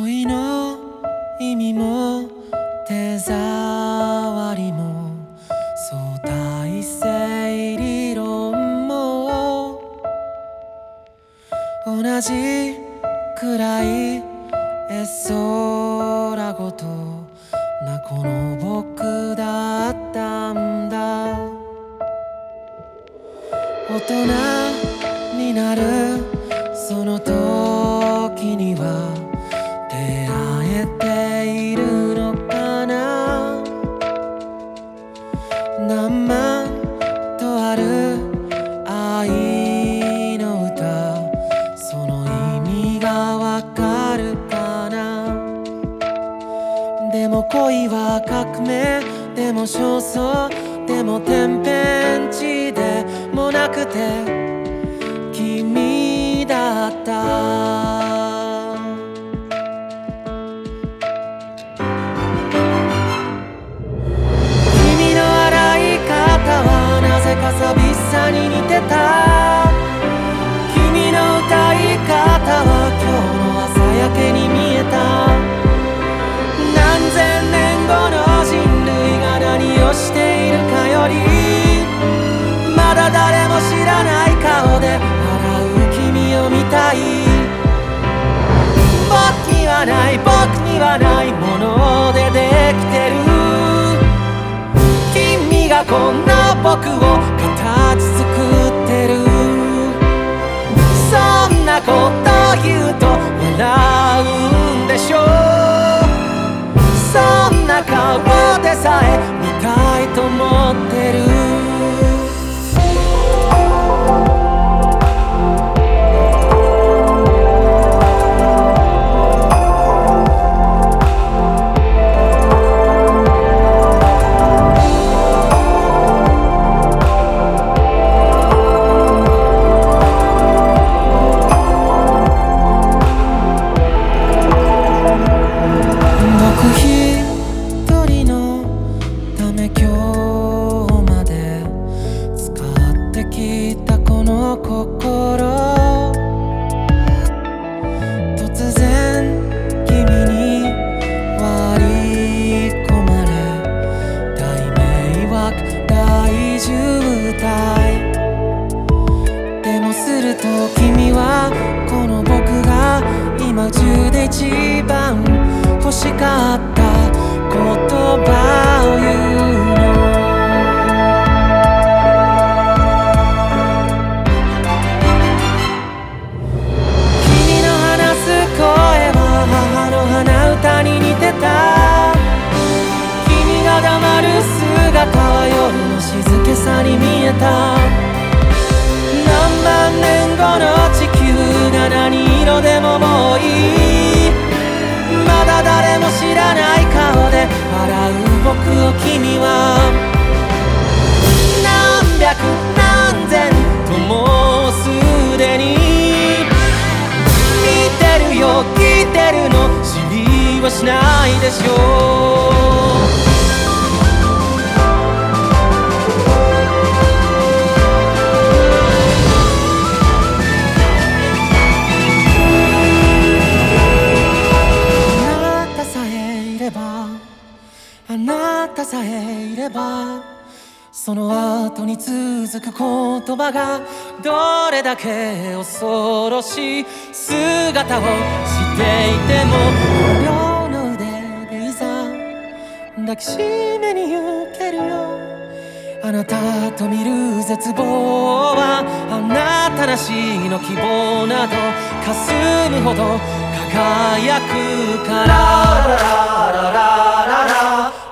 恋の意味も手触りも相対性理論も同じくらい絵空ごとなこの僕だったんだ。大人になる。その時は革命でも焦燥でも天変地でもなくてはない僕にはないものでできてる。君がこんな僕をると君はこの僕が今中で一番欲しかった言葉を言う君は何百何千ともうすでに見てるよ聞いてるの知りはしないでしょう。あなたさえいればその後に続く言葉がどれだけ恐ろしい。姿をしていても両の腕でいざ抱きしめに行けるよ。あなたと見る絶望はあなたなしの希望など霞むほど輝くから。ラララララララ